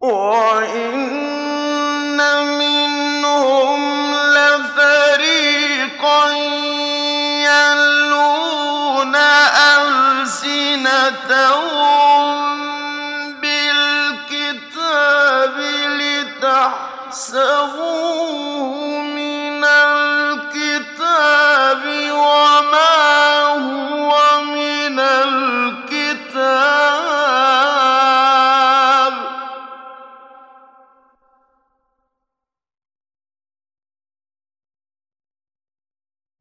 وَإِنَّ مِنْهُمْ لَفَرِيقًا أَلْسِنَتَهُم بِالْكِتَابِ لِتَحْسَبُوهُ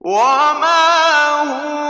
وَمَا هُوَ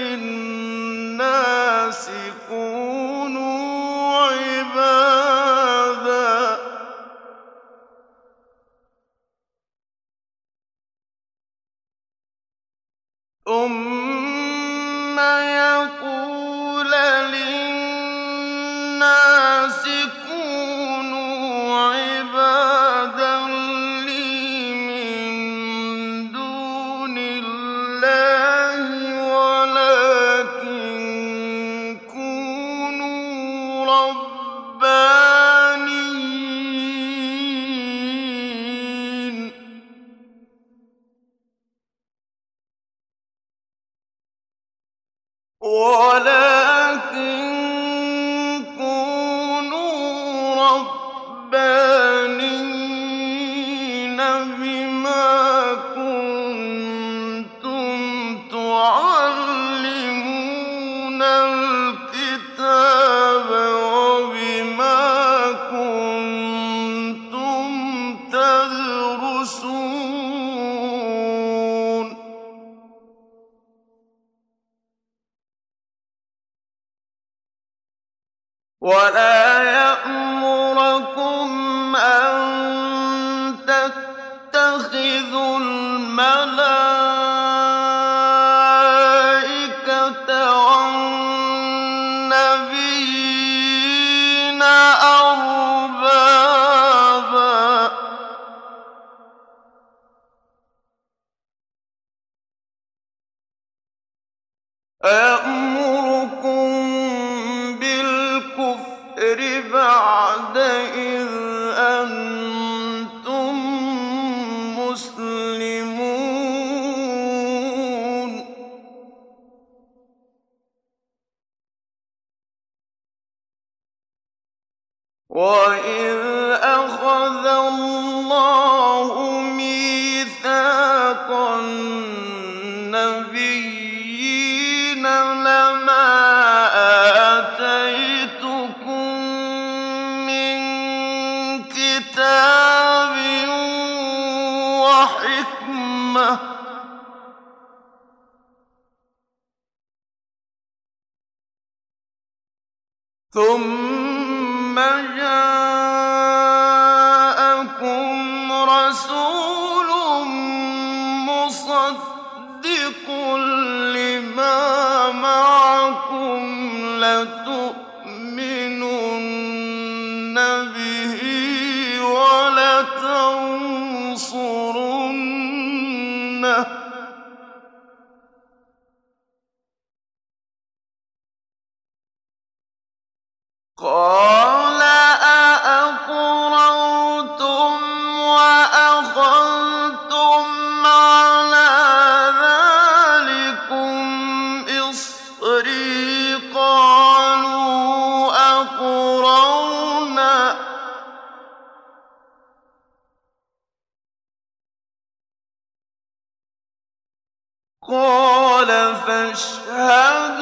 عِبَادًا رَبَّانِيِّينَ وَلَا يَأْمُرَكُمْ أَن تَتَّخِذُوا الْمَلَائِكَةَ وَالنَّبِيِّينَ أَرْبَابًا ۗ أَيَأْمُرُكُم أَنتُم مُّسْلِمُونَ. وَإِذْ أَخَذَ كِتَابٍ وَحِكْمَةٍ ثُمَّ جَاءَكُمْ رَسُولٌ مُّصَدِّقٌ لِّمَا مَعَكُمْ قَالَ عَلَىٰ ذَٰلِكُمْ إِصْرِي ۖ؟ قَالُوا قَالَ فَاشْهَدُوا